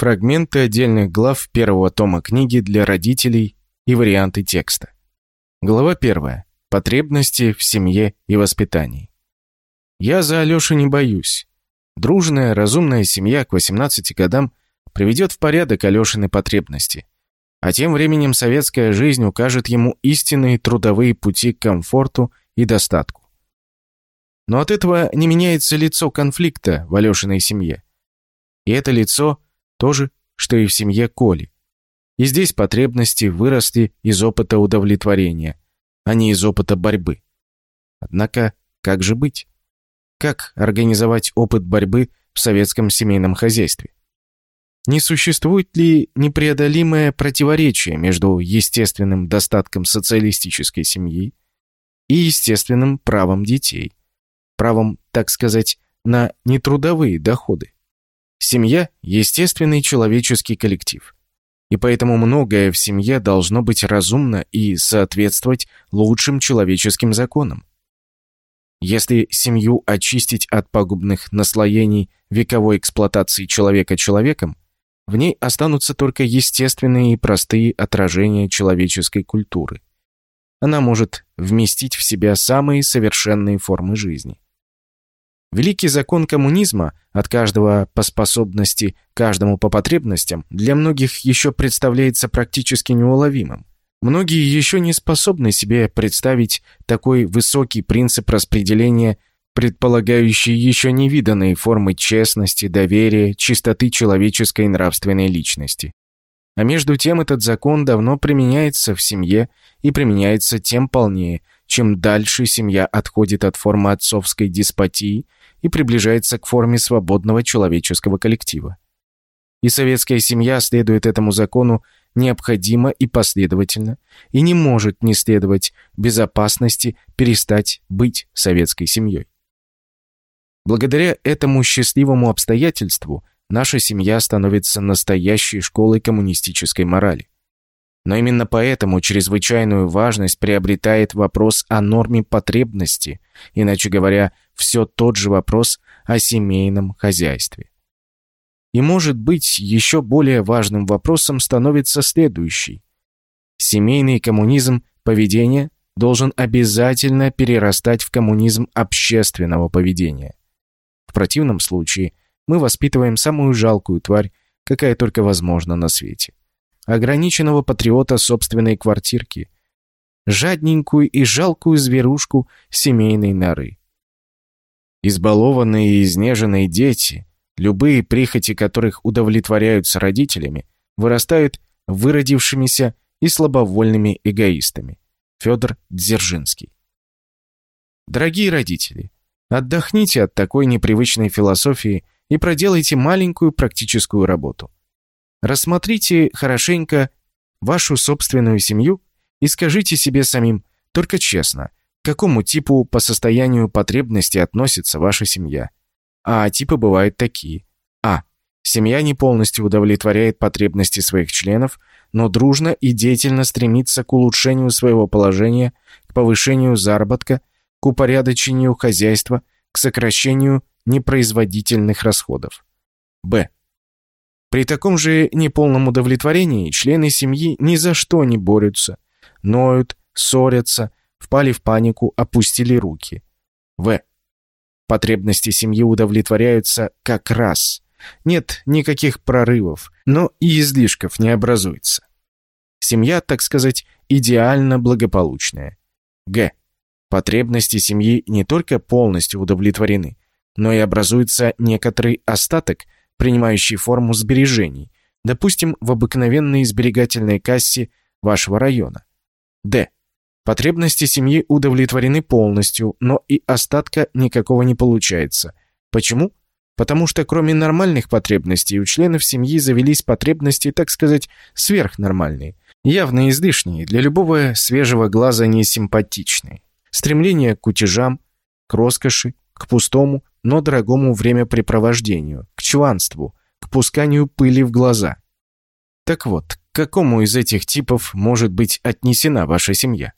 Фрагменты отдельных глав первого тома книги для родителей и варианты текста. Глава первая. Потребности в семье и воспитании. Я за Алёшу не боюсь. Дружная, разумная семья к 18 годам приведет в порядок Алёшины потребности. А тем временем советская жизнь укажет ему истинные трудовые пути к комфорту и достатку. Но от этого не меняется лицо конфликта в Алёшиной семье. И это лицо тоже, что и в семье Коли. И здесь потребности выросли из опыта удовлетворения, а не из опыта борьбы. Однако, как же быть? Как организовать опыт борьбы в советском семейном хозяйстве? Не существует ли непреодолимое противоречие между естественным достатком социалистической семьи и естественным правом детей, правом, так сказать, на нетрудовые доходы? Семья – естественный человеческий коллектив. И поэтому многое в семье должно быть разумно и соответствовать лучшим человеческим законам. Если семью очистить от пагубных наслоений вековой эксплуатации человека человеком, в ней останутся только естественные и простые отражения человеческой культуры. Она может вместить в себя самые совершенные формы жизни. Великий закон коммунизма от каждого по способности, каждому по потребностям для многих еще представляется практически неуловимым. Многие еще не способны себе представить такой высокий принцип распределения, предполагающий еще невиданные формы честности, доверия, чистоты человеческой нравственной личности. А между тем этот закон давно применяется в семье и применяется тем полнее, чем дальше семья отходит от формы отцовской деспотии и приближается к форме свободного человеческого коллектива. И советская семья следует этому закону необходимо и последовательно, и не может не следовать безопасности перестать быть советской семьей. Благодаря этому счастливому обстоятельству наша семья становится настоящей школой коммунистической морали. Но именно поэтому чрезвычайную важность приобретает вопрос о норме потребности, иначе говоря, все тот же вопрос о семейном хозяйстве. И, может быть, еще более важным вопросом становится следующий. Семейный коммунизм поведения должен обязательно перерастать в коммунизм общественного поведения. В противном случае мы воспитываем самую жалкую тварь, какая только возможна на свете. Ограниченного патриота собственной квартирки, жадненькую и жалкую зверушку семейной норы. Избалованные и изнеженные дети – любые прихоти которых удовлетворяются родителями, вырастают выродившимися и слабовольными эгоистами. Федор Дзержинский. Дорогие родители, отдохните от такой непривычной философии и проделайте маленькую практическую работу. Рассмотрите хорошенько вашу собственную семью и скажите себе самим, только честно, к какому типу по состоянию потребности относится ваша семья – а типы бывают такие. А. Семья не полностью удовлетворяет потребности своих членов, но дружно и деятельно стремится к улучшению своего положения, к повышению заработка, к упорядочению хозяйства, к сокращению непроизводительных расходов. Б. При таком же неполном удовлетворении члены семьи ни за что не борются, ноют, ссорятся, впали в панику, опустили руки. В. Потребности семьи удовлетворяются как раз. Нет никаких прорывов, но и излишков не образуется. Семья, так сказать, идеально благополучная. Г. Потребности семьи не только полностью удовлетворены, но и образуется некоторый остаток, принимающий форму сбережений, допустим, в обыкновенной сберегательной кассе вашего района. Д. Потребности семьи удовлетворены полностью, но и остатка никакого не получается. Почему? Потому что кроме нормальных потребностей у членов семьи завелись потребности, так сказать, сверхнормальные, явно излишние, для любого свежего глаза несимпатичные. Стремление к утежам, к роскоши, к пустому, но дорогому времяпрепровождению, к чванству, к пусканию пыли в глаза. Так вот, к какому из этих типов может быть отнесена ваша семья?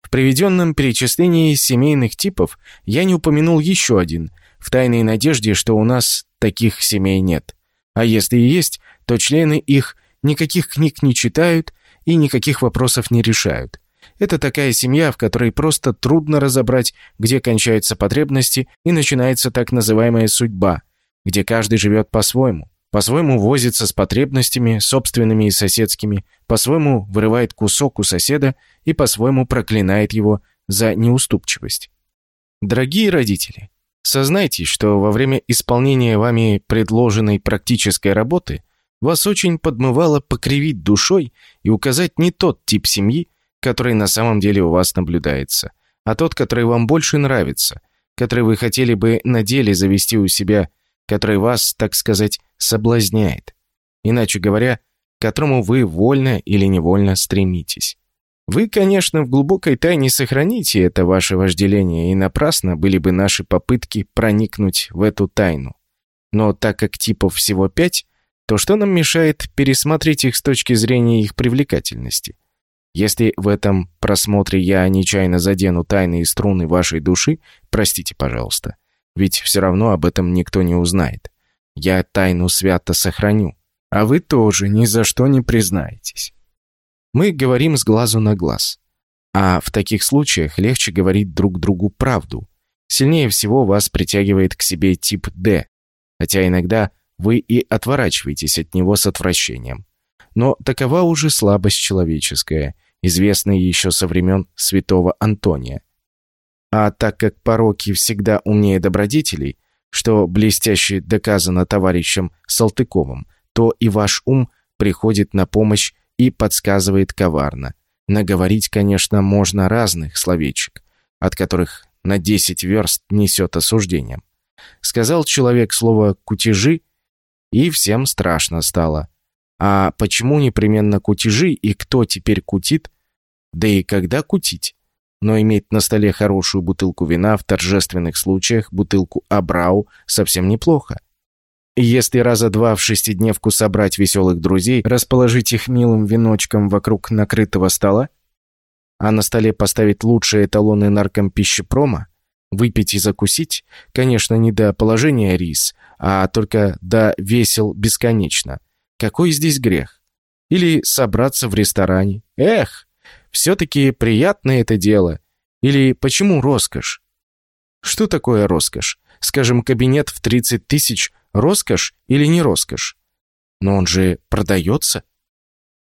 В приведенном перечислении семейных типов я не упомянул еще один, в тайной надежде, что у нас таких семей нет. А если и есть, то члены их никаких книг не читают и никаких вопросов не решают. Это такая семья, в которой просто трудно разобрать, где кончаются потребности и начинается так называемая судьба, где каждый живет по-своему. По-своему возится с потребностями, собственными и соседскими, по-своему вырывает кусок у соседа и по-своему проклинает его за неуступчивость. Дорогие родители, сознайтесь, что во время исполнения вами предложенной практической работы вас очень подмывало покривить душой и указать не тот тип семьи, который на самом деле у вас наблюдается, а тот, который вам больше нравится, который вы хотели бы на деле завести у себя, который вас, так сказать, соблазняет. Иначе говоря, к которому вы вольно или невольно стремитесь. Вы, конечно, в глубокой тайне сохраните это ваше вожделение, и напрасно были бы наши попытки проникнуть в эту тайну. Но так как типов всего пять, то что нам мешает пересмотреть их с точки зрения их привлекательности? Если в этом просмотре я нечаянно задену тайные струны вашей души, простите, пожалуйста. Ведь все равно об этом никто не узнает. Я тайну свято сохраню, а вы тоже ни за что не признаетесь. Мы говорим с глазу на глаз. А в таких случаях легче говорить друг другу правду. Сильнее всего вас притягивает к себе тип D, хотя иногда вы и отворачиваетесь от него с отвращением. Но такова уже слабость человеческая, известная еще со времен святого Антония. А так как пороки всегда умнее добродетелей, что блестяще доказано товарищем Салтыковым, то и ваш ум приходит на помощь и подсказывает коварно. Наговорить, конечно, можно разных словечек, от которых на 10 верст несет осуждением. Сказал человек слово «кутежи», и всем страшно стало. А почему непременно кутежи и кто теперь кутит? Да и когда кутить? Но иметь на столе хорошую бутылку вина в торжественных случаях, бутылку Абрау, совсем неплохо. Если раза два в шестидневку собрать веселых друзей, расположить их милым веночком вокруг накрытого стола, а на столе поставить лучшие эталоны наркомпищепрома, выпить и закусить, конечно, не до положения рис, а только до весел бесконечно. Какой здесь грех? Или собраться в ресторане? Эх, все-таки приятное это дело. Или почему роскошь? Что такое роскошь? Скажем, кабинет в 30 тысяч – роскошь или не роскошь? Но он же продается.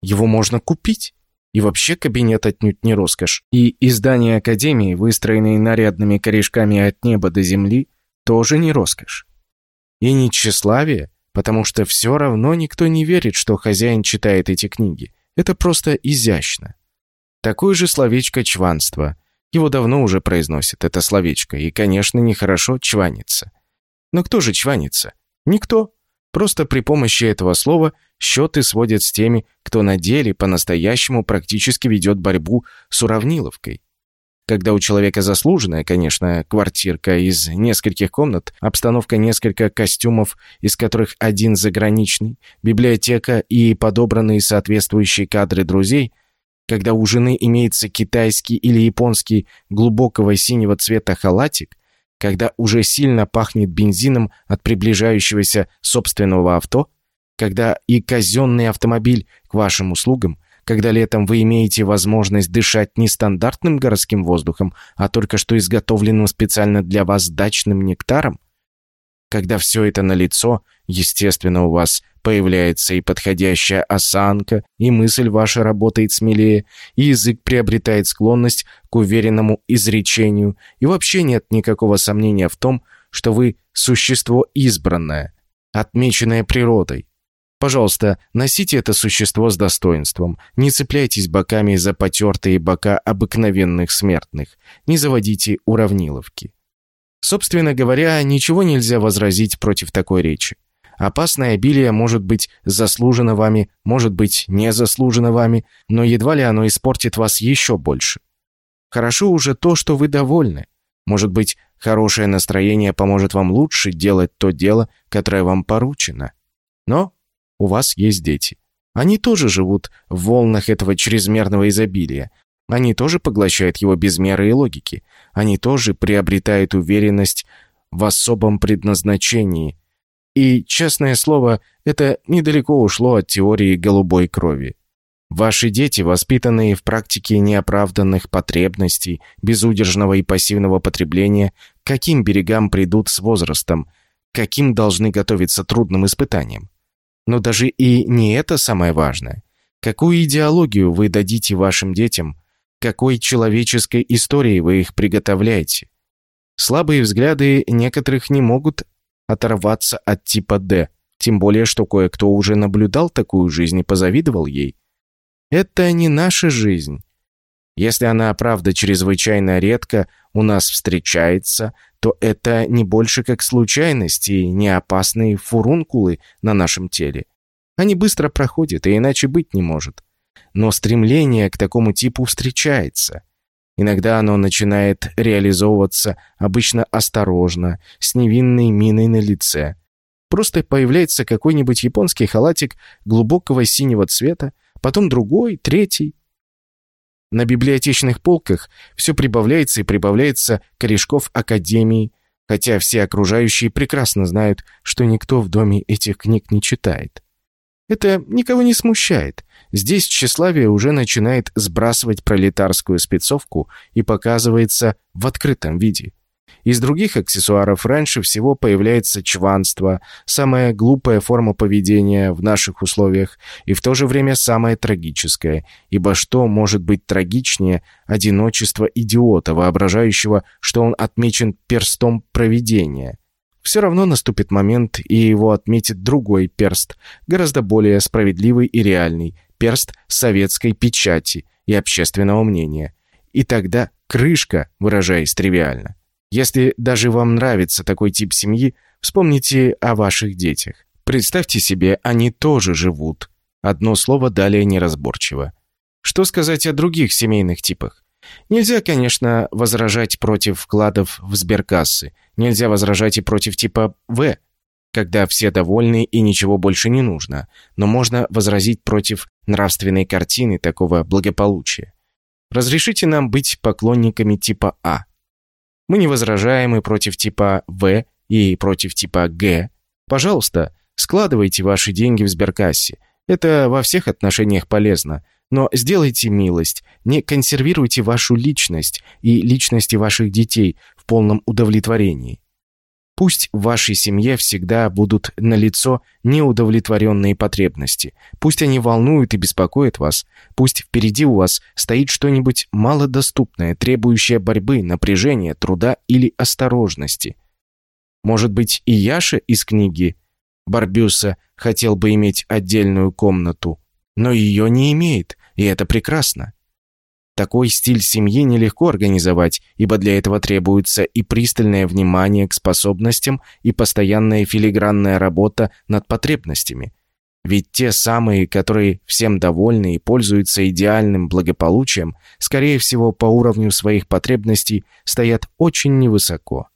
Его можно купить. И вообще кабинет отнюдь не роскошь. И издание Академии, выстроенные нарядными корешками от неба до земли, тоже не роскошь. И не тщеславие, потому что все равно никто не верит, что хозяин читает эти книги. Это просто изящно. Такое же словечко «чванство». Его давно уже произносят, это словечко, и, конечно, нехорошо чваниться. Но кто же чванится? Никто. Просто при помощи этого слова счеты сводят с теми, кто на деле по-настоящему практически ведет борьбу с уравниловкой. Когда у человека заслуженная, конечно, квартирка из нескольких комнат, обстановка несколько костюмов, из которых один заграничный, библиотека и подобранные соответствующие кадры друзей, когда у жены имеется китайский или японский глубокого синего цвета халатик, когда уже сильно пахнет бензином от приближающегося собственного авто, когда и казенный автомобиль к вашим услугам, когда летом вы имеете возможность дышать не стандартным городским воздухом, а только что изготовленным специально для вас дачным нектаром, когда все это налицо, естественно, у вас появляется и подходящая осанка, и мысль ваша работает смелее, и язык приобретает склонность к уверенному изречению, и вообще нет никакого сомнения в том, что вы существо избранное, отмеченное природой. Пожалуйста, носите это существо с достоинством, не цепляйтесь боками за потертые бока обыкновенных смертных, не заводите уравниловки. Собственно говоря, ничего нельзя возразить против такой речи. Опасное обилие может быть заслужено вами, может быть не заслужено вами, но едва ли оно испортит вас еще больше. Хорошо уже то, что вы довольны. Может быть, хорошее настроение поможет вам лучше делать то дело, которое вам поручено. Но у вас есть дети. Они тоже живут в волнах этого чрезмерного изобилия, они тоже поглощают его без меры и логики. Они тоже приобретают уверенность в особом предназначении. И, честное слово, это недалеко ушло от теории голубой крови. Ваши дети, воспитанные в практике неоправданных потребностей, безудержного и пассивного потребления, каким берегам придут с возрастом, каким должны готовиться трудным испытаниям? Но даже и не это самое важное. Какую идеологию вы дадите вашим детям? Какой человеческой историей вы их приготовляете? Слабые взгляды некоторых не могут оторваться от типа «Д», тем более, что кое-кто уже наблюдал такую жизнь и позавидовал ей. Это не наша жизнь. Если она, правда, чрезвычайно редко у нас встречается, то это не больше как случайности и не опасные фурункулы на нашем теле. Они быстро проходят, и иначе быть не может. Но стремление к такому типу встречается. Иногда оно начинает реализовываться обычно осторожно, с невинной миной на лице. Просто появляется какой-нибудь японский халатик глубокого синего цвета, потом другой, третий. На библиотечных полках все прибавляется и прибавляется корешков академии, хотя все окружающие прекрасно знают, что никто в доме этих книг не читает. Это никого не смущает. Здесь тщеславие уже начинает сбрасывать пролетарскую спецовку и показывается в открытом виде. Из других аксессуаров раньше всего появляется чванство, самая глупая форма поведения в наших условиях и в то же время самая трагическая, ибо что может быть трагичнее одиночества идиота, воображающего, что он отмечен перстом провидения – все равно наступит момент, и его отметит другой перст, гораздо более справедливый и реальный, перст советской печати и общественного мнения. И тогда крышка, выражаясь тривиально. Если даже вам нравится такой тип семьи, вспомните о ваших детях. Представьте себе, они тоже живут. Одно слово далее неразборчиво. Что сказать о других семейных типах? Нельзя, конечно, возражать против вкладов в сберкассы. Нельзя возражать и против типа «В», когда все довольны и ничего больше не нужно. Но можно возразить против нравственной картины такого благополучия. Разрешите нам быть поклонниками типа А. Мы не возражаем и против типа В, и против типа Г. Пожалуйста, складывайте ваши деньги в сберкассе. Это во всех отношениях полезно. Но сделайте милость, не консервируйте вашу личность и личности ваших детей в полном удовлетворении. Пусть в вашей семье всегда будут налицо неудовлетворенные потребности. Пусть они волнуют и беспокоят вас. Пусть впереди у вас стоит что-нибудь малодоступное, требующее борьбы, напряжения, труда или осторожности. Может быть, и Яша из книги Барбюса хотел бы иметь отдельную комнату, но ее не имеет, и это прекрасно. Такой стиль семьи нелегко организовать, ибо для этого требуется и пристальное внимание к способностям, и постоянная филигранная работа над потребностями. Ведь те самые, которые всем довольны и пользуются идеальным благополучием, скорее всего, по уровню своих потребностей стоят очень невысоко.